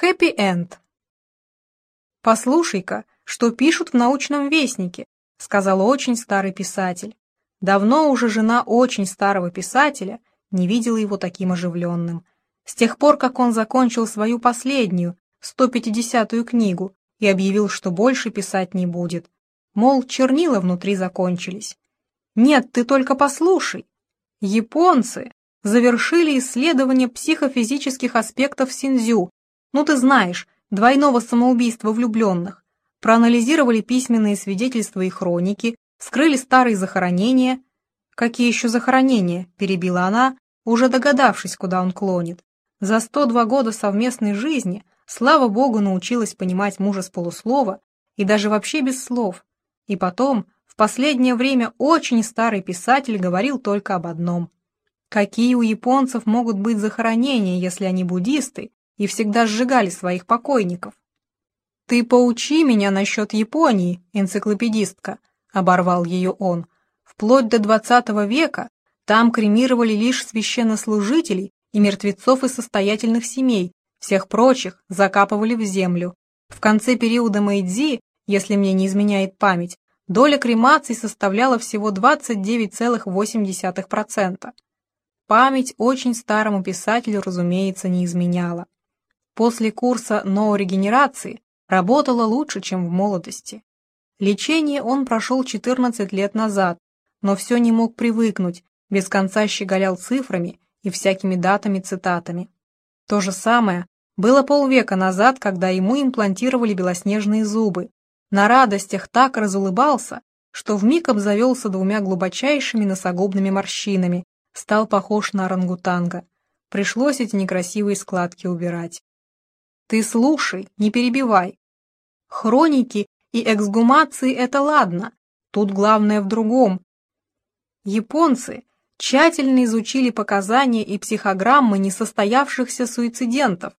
Хэппи-энд. «Послушай-ка, что пишут в научном вестнике», — сказал очень старый писатель. Давно уже жена очень старого писателя не видела его таким оживленным. С тех пор, как он закончил свою последнюю, 150-ю книгу, и объявил, что больше писать не будет. Мол, чернила внутри закончились. Нет, ты только послушай. Японцы завершили исследование психофизических аспектов синзю. Ну ты знаешь, двойного самоубийства влюбленных. Проанализировали письменные свидетельства и хроники, вскрыли старые захоронения. Какие еще захоронения? Перебила она, уже догадавшись, куда он клонит. За 102 года совместной жизни, слава богу, научилась понимать мужа с полуслова и даже вообще без слов. И потом, в последнее время очень старый писатель говорил только об одном. Какие у японцев могут быть захоронения, если они буддисты и всегда сжигали своих покойников? «Ты поучи меня насчет Японии, энциклопедистка», — оборвал ее он. «Вплоть до двадцатого века там кремировали лишь священнослужителей и мертвецов из состоятельных семей, всех прочих закапывали в землю. В конце периода Мэйдзи, если мне не изменяет память, доля кремаций составляла всего 29,8%. Память очень старому писателю, разумеется, не изменяла. После курса ноорегенерации работала лучше, чем в молодости. Лечение он прошел 14 лет назад, но все не мог привыкнуть, без конца щеголял цифрами и всякими датами-цитатами. То же самое было полвека назад, когда ему имплантировали белоснежные зубы. На радостях так разулыбался, что вмиг обзавелся двумя глубочайшими носогубными морщинами, стал похож на орангутанга. Пришлось эти некрасивые складки убирать. Ты слушай, не перебивай. Хроники и эксгумации — это ладно, тут главное в другом. Японцы тщательно изучили показания и психограммы несостоявшихся суицидентов,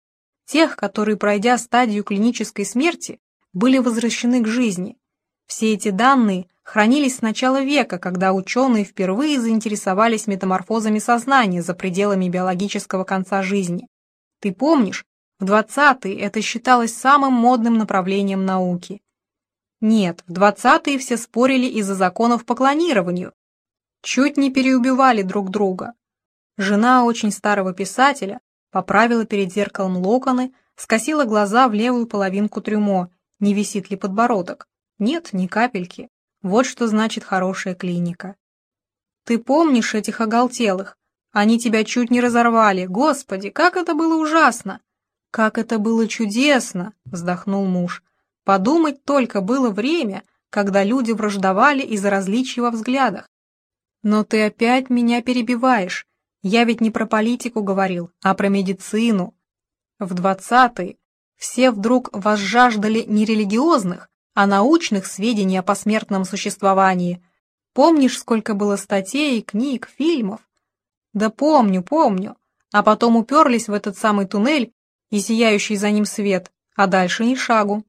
тех, которые, пройдя стадию клинической смерти, были возвращены к жизни. Все эти данные хранились с начала века, когда ученые впервые заинтересовались метаморфозами сознания за пределами биологического конца жизни. Ты помнишь, в 20-е это считалось самым модным направлением науки. Нет, в 20-е все спорили из-за законов по клонированию. Чуть не переубивали друг друга. Жена очень старого писателя поправила перед зеркалом локоны, скосила глаза в левую половинку трюмо, не висит ли подбородок. Нет, ни капельки. Вот что значит хорошая клиника. Ты помнишь этих оголтелых? Они тебя чуть не разорвали. Господи, как это было ужасно! Как это было чудесно! Вздохнул муж. Подумать только было время, когда люди враждовали из-за различий во взглядах. Но ты опять меня перебиваешь. Я ведь не про политику говорил, а про медицину. В двадцатые все вдруг возжаждали не религиозных, а научных сведений о посмертном существовании. Помнишь, сколько было статей, книг, фильмов? Да помню, помню. А потом уперлись в этот самый туннель и сияющий за ним свет, а дальше ни шагу.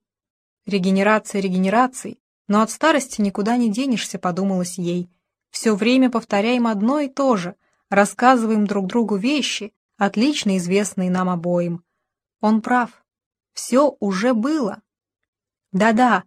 Регенерация регенерацией, но от старости никуда не денешься, подумалось ей. Все время повторяем одно и то же, рассказываем друг другу вещи, отлично известные нам обоим. Он прав. Все уже было. Да-да,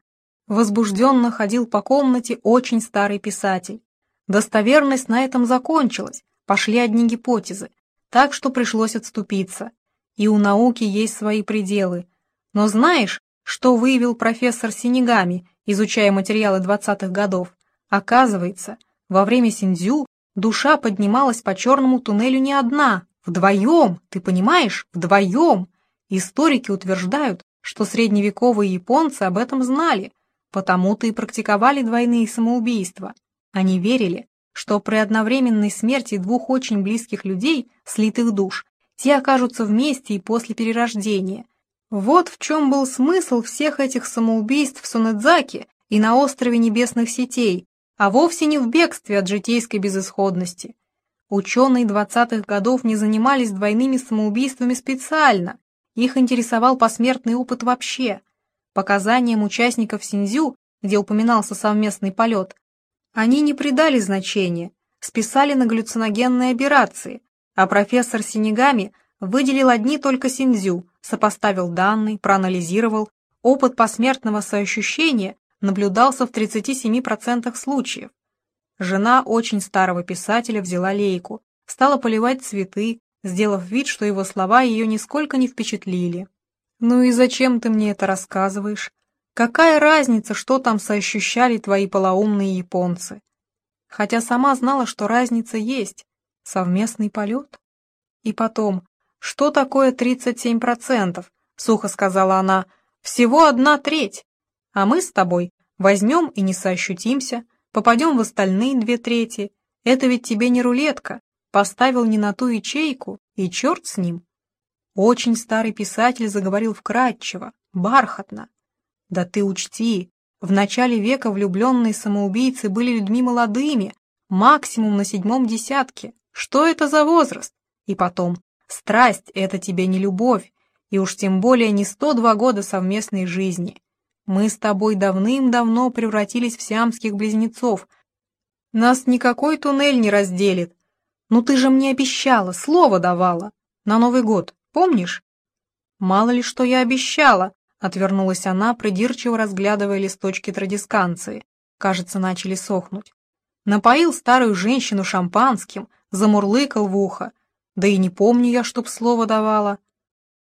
Возбужденно ходил по комнате очень старый писатель. Достоверность на этом закончилась, пошли одни гипотезы, так что пришлось отступиться. И у науки есть свои пределы. Но знаешь, что выявил профессор Синегами, изучая материалы двадцатых годов? Оказывается, во время синдзю душа поднималась по черному туннелю не одна, вдвоем, ты понимаешь, вдвоем. Историки утверждают, что средневековые японцы об этом знали, Потому-то и практиковали двойные самоубийства. Они верили, что при одновременной смерти двух очень близких людей, слитых душ, те окажутся вместе и после перерождения. Вот в чем был смысл всех этих самоубийств в Сунэдзаке и на острове Небесных Сетей, а вовсе не в бегстве от житейской безысходности. Ученые двадцатых годов не занимались двойными самоубийствами специально, их интересовал посмертный опыт вообще – Показаниям участников Синзю, где упоминался совместный полет, они не придали значения, списали на галлюциногенные операции, а профессор Синегами выделил одни только Синзю, сопоставил данные, проанализировал, опыт посмертного соощущения наблюдался в 37% случаев. Жена очень старого писателя взяла лейку, стала поливать цветы, сделав вид, что его слова ее нисколько не впечатлили. «Ну и зачем ты мне это рассказываешь? Какая разница, что там соощущали твои полоумные японцы?» Хотя сама знала, что разница есть. Совместный полет. И потом, что такое 37%? Сухо сказала она. Всего одна треть. А мы с тобой возьмем и не соощутимся, попадем в остальные две трети. Это ведь тебе не рулетка. Поставил не на ту ячейку, и черт с ним. Очень старый писатель заговорил вкратчиво, бархатно. Да ты учти, в начале века влюбленные самоубийцы были людьми молодыми, максимум на седьмом десятке. Что это за возраст? И потом, страсть — это тебе не любовь, и уж тем более не 102 года совместной жизни. Мы с тобой давным-давно превратились в сиамских близнецов. Нас никакой туннель не разделит. Ну ты же мне обещала, слово давала. На Новый год, помнишь? Мало ли что я обещала, отвернулась она, придирчиво разглядывая листочки традисканции. Кажется, начали сохнуть. Напоил старую женщину шампанским, замурлыкал в ухо. Да и не помню я, чтоб слово давала.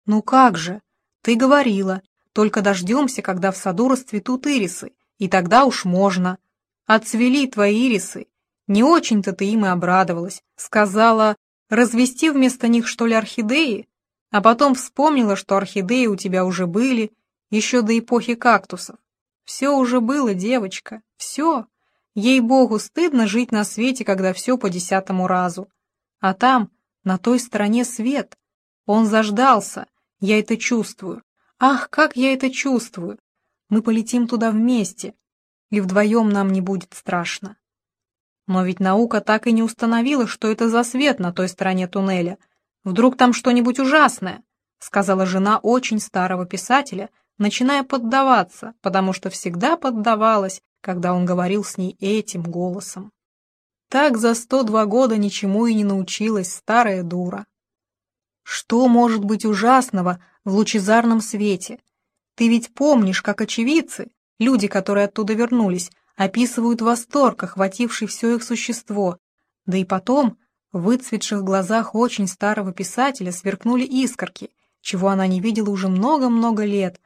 Ну как же, ты говорила, только дождемся, когда в саду расцветут ирисы, и тогда уж можно. Отцвели твои ирисы. Не очень-то ты им и обрадовалась. Сказала, развести вместо них, что ли, орхидеи? А потом вспомнила, что орхидеи у тебя уже были, еще до эпохи кактусов. Все уже было, девочка, все. Ей-богу, стыдно жить на свете, когда все по десятому разу. А там, на той стороне свет. Он заждался, я это чувствую. Ах, как я это чувствую! Мы полетим туда вместе, и вдвоем нам не будет страшно. Но ведь наука так и не установила, что это за свет на той стороне туннеля. Вдруг там что-нибудь ужасное, сказала жена очень старого писателя, начиная поддаваться, потому что всегда поддавалась, когда он говорил с ней этим голосом. Так за сто два года ничему и не научилась старая дура. Что может быть ужасного в лучезарном свете? Ты ведь помнишь, как очевидцы, люди, которые оттуда вернулись, описывают восторг, охвативший все их существо. Да и потом, в выцветших глазах очень старого писателя сверкнули искорки, чего она не видела уже много-много лет.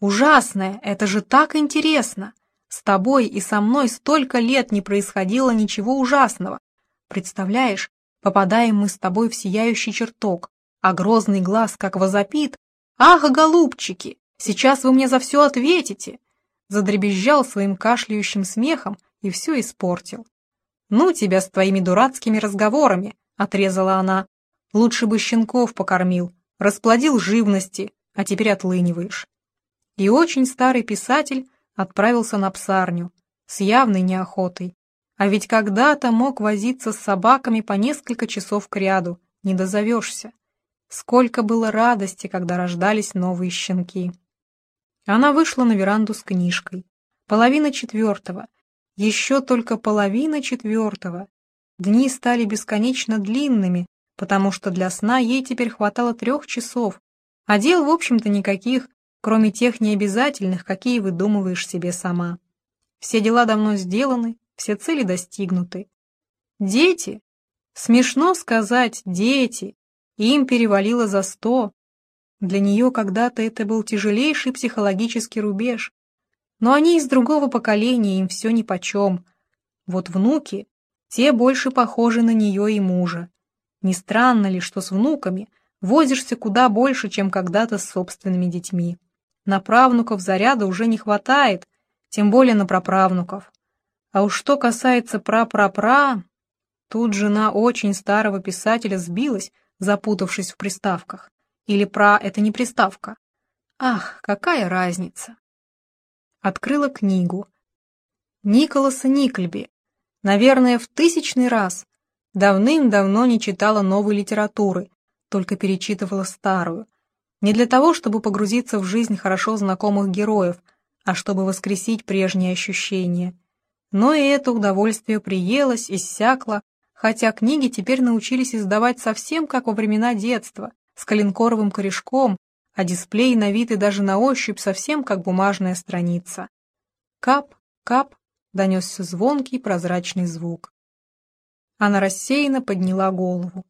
Ужасное, это же так интересно! С тобой и со мной столько лет не происходило ничего ужасного. Представляешь, попадаем мы с тобой в сияющий чертог, а грозный глаз как возопит. «Ах, голубчики, сейчас вы мне за все ответите!» Задребезжал своим кашляющим смехом и все испортил. «Ну тебя с твоими дурацкими разговорами!» — отрезала она. «Лучше бы щенков покормил, расплодил живности, а теперь отлыниваешь». И очень старый писатель отправился на псарню с явной неохотой. А ведь когда-то мог возиться с собаками по несколько часов кряду, не дозовешься. Сколько было радости, когда рождались новые щенки. Она вышла на веранду с книжкой. Половина четвертого. Еще только половина четвертого. Дни стали бесконечно длинными, потому что для сна ей теперь хватало трех часов, а дел, в общем-то, никаких, кроме тех необязательных, какие выдумываешь себе сама. Все дела давно сделаны, все цели достигнуты. Дети? Смешно сказать «дети». Им перевалило за сто. Для нее когда-то это был тяжелейший психологический рубеж. Но они из другого поколения, им все нипочем. Вот внуки, те больше похожи на нее и мужа. Не странно ли, что с внуками возишься куда больше, чем когда-то с собственными детьми. На правнуков заряда уже не хватает, тем более на праправнуков. А уж что касается пра-пра-пра, тут жена очень старого писателя сбилась, запутавшись в приставках. Или пра — это не приставка. Ах, какая разница. Открыла книгу. Николаса Никльби. Наверное, в тысячный раз. Давным-давно не читала новой литературы, только перечитывала старую. Не для того, чтобы погрузиться в жизнь хорошо знакомых героев, а чтобы воскресить прежние ощущения. Но и это удовольствие приелось, иссякло, хотя книги теперь научились издавать совсем как во времена детства, с коленкоровым корешком, а дисплей на вид и даже на ощупь совсем как бумажная страница. Кап, кап, донесся звонкий прозрачный звук. Она рассеянно подняла голову.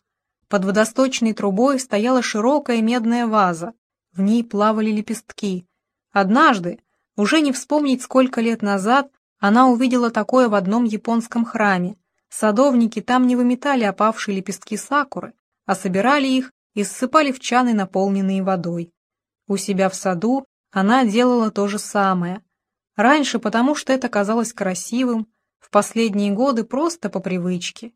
Под водосточной трубой стояла широкая медная ваза, в ней плавали лепестки. Однажды, уже не вспомнить сколько лет назад, она увидела такое в одном японском храме. Садовники там не выметали опавшие лепестки сакуры, а собирали их и ссыпали в чаны, наполненные водой. У себя в саду она делала то же самое. Раньше потому, что это казалось красивым, в последние годы просто по привычке.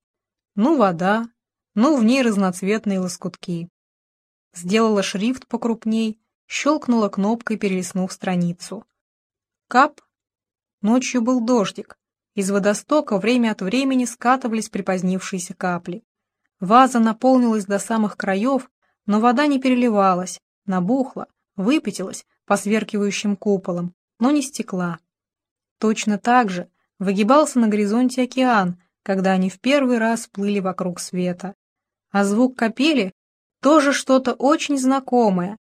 Ну, вода, ну, в ней разноцветные лоскутки. Сделала шрифт покрупней, щелкнула кнопкой, перелистнув страницу. Кап. Ночью был дождик. Из водостока время от времени скатывались припозднившиеся капли. Ваза наполнилась до самых краев, но вода не переливалась, набухла, выпятилась по сверкивающим куполам, но не стекла. Точно так же выгибался на горизонте океан, когда они в первый раз плыли вокруг света. А звук капели тоже что-то очень знакомое.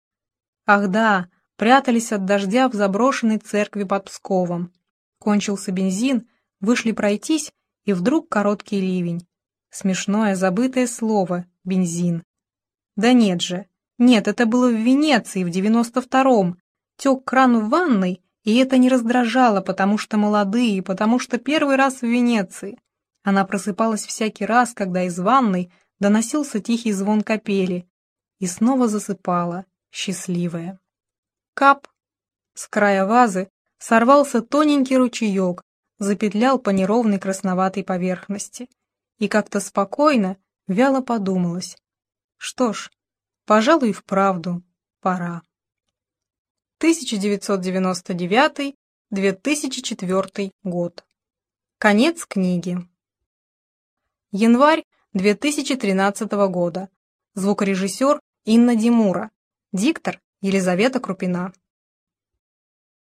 Ах да, прятались от дождя в заброшенной церкви под Псковом. Кончился бензин, вышли пройтись, и вдруг короткий ливень. Смешное забытое слово «бензин». Да нет же, нет, это было в Венеции в девяносто втором. Тек кран в ванной, и это не раздражало, потому что молодые, потому что первый раз в Венеции. Она просыпалась всякий раз, когда из ванной доносился тихий звон капели, и снова засыпала, счастливая. Кап! С края вазы сорвался тоненький ручеек, запетлял по неровной красноватой поверхности и как-то спокойно, вяло подумалось. Что ж, пожалуй, и вправду пора. 1999-2004 год. Конец книги. Январь 2013 года. Звукорежиссер Инна Димура. Диктор Елизавета Крупина.